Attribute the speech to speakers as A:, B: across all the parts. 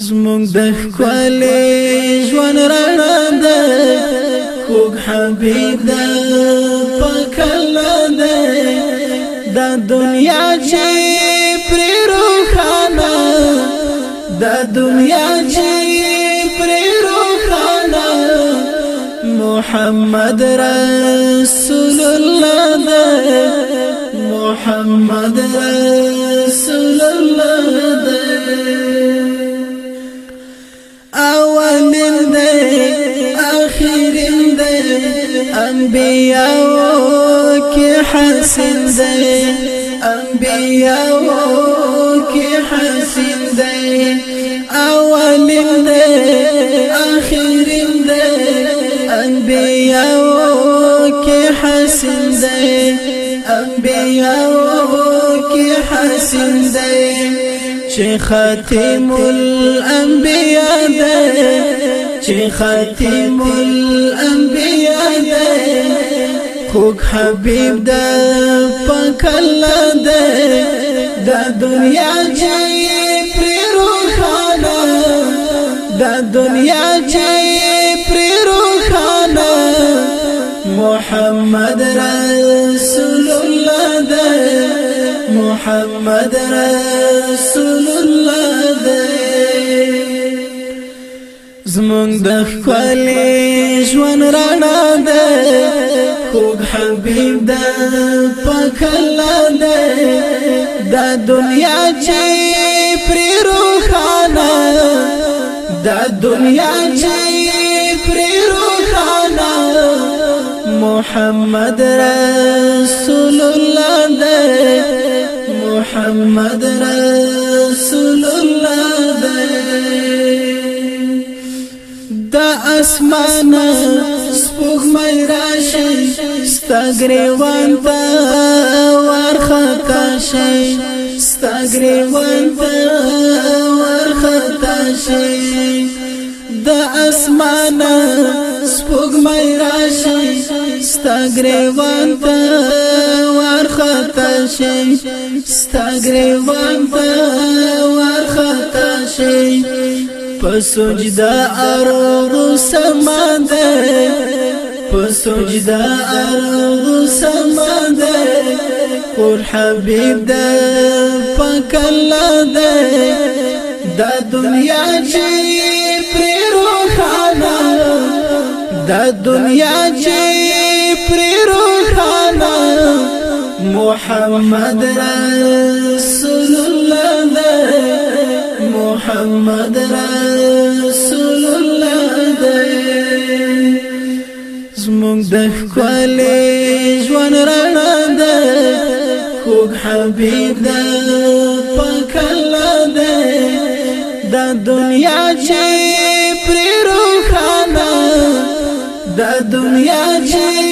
A: زمونږ د ښکلې ژوند رڼا ده کوږ حبیب ده په کله ده دا دنیا چې پرې روښانه دا دنیا چې پرې روښانه محمد رسول الله ده محمد رسول انبیاء حسن حسین دی حسن کی اول دی اخر دی اخرین حسن انبیاء کی حسن دی شي خاتم الانبياء ده شي خاتم الانبياء ده خوك حبيب دا د الله دا دا دنیا چي پري روحانا دا دنیا چي پري روحانا محمد رسول الله دا محمد رسول الله زمونږ د خپلې ژوند رڼا ده خوږ حبیب ده پکلا ده دا دنیا چې پرې روخانه دا دنیا چې پرې روخانه محمد رسول الله ده محمد رسول الله اسمان سپوږ مې راشي ستګریوان تا ورختا شي ستګریوان تا ورختا شي د اسمان سپوږ مې راشي ستګریوان تا ورختا شي ستګریوان تا ورختا شي په سجدا ارغو سماند په سجدا ارغو سماند قر حبيب د پکلا د د دنیا چې پر روحانا د دنیا چې پر روحانا محمد رسول الله محمد رسول الله دی زموږ د خپل ژوند رڼا ده خوږ حبيب د پکل ده د دنیا چې پر روخانه د دنیا چې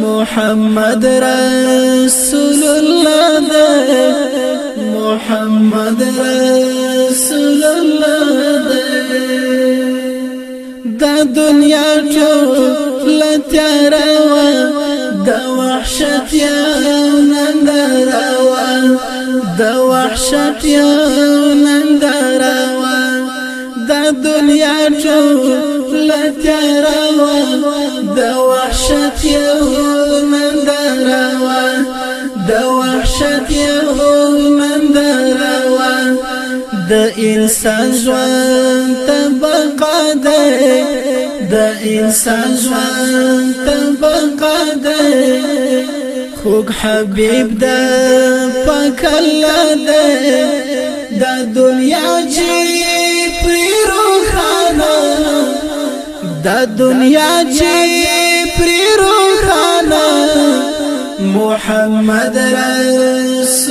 A: محمد رسول الله ده محمد رسول الله دې دا دنیا ټول تیار و د وحشت یا نندر و د وحشت یا نندر و دا دنیا ټول تیار و د وحشت یا نندر و د وحشت یا د انسان ژوند تبقا ده د انسان ژوند تبقا ده خوږ حبيب ده پکلا ده د دنیا چې پریرو خانه د دنیا چې پریرو خانه محمد رسول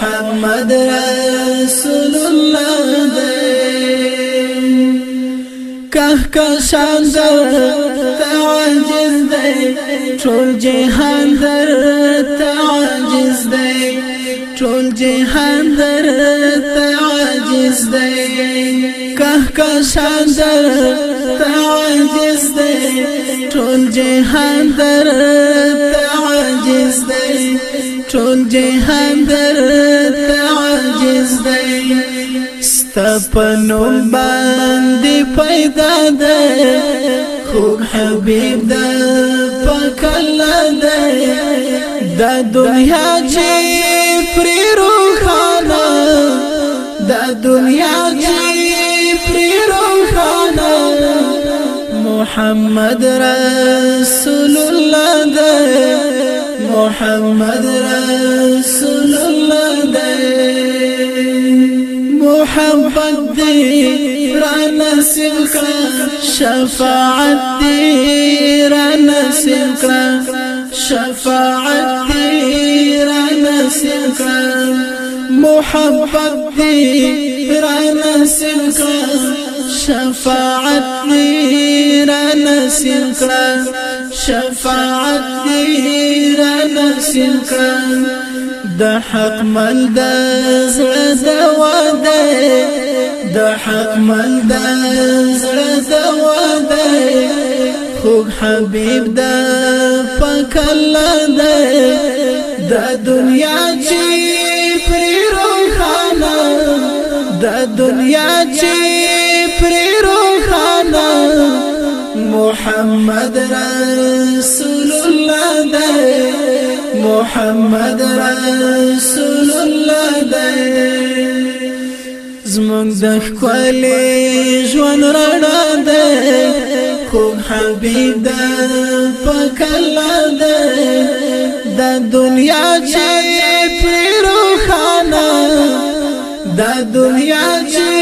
A: محمد رسول الله دی کهکشان در تعجز دی ټول جهان در تعجز دی ټول جهان در تعجز دی کهکشان در تعجز دی ټول جهان در تعجز دی ټول جهان در تعجز دی ستپنو باندې پیدا دی خوب حبیب د پکل دی د دنیا چې پری روخانه د دنیا چې محمد رسول الله ده محمد رسول الله ده محمد دي رانا سنكرا شفاعت دي رانا سنكرا شفاعت دي رانا سنكرا محمد دي رانا سنكرا شفاعت دې را نصیب کړه شفاعت دې را نصیب کړه حق مل د زړه دوا ده د حق مل حبيب ده پکله ده دا دنیا محمد رسول الله دی محمد رسول الله دی زمون د خپل ژوند رڼا دی کوم حبيب پکلا دی د دنیا چې پیر خانه د دنیا چې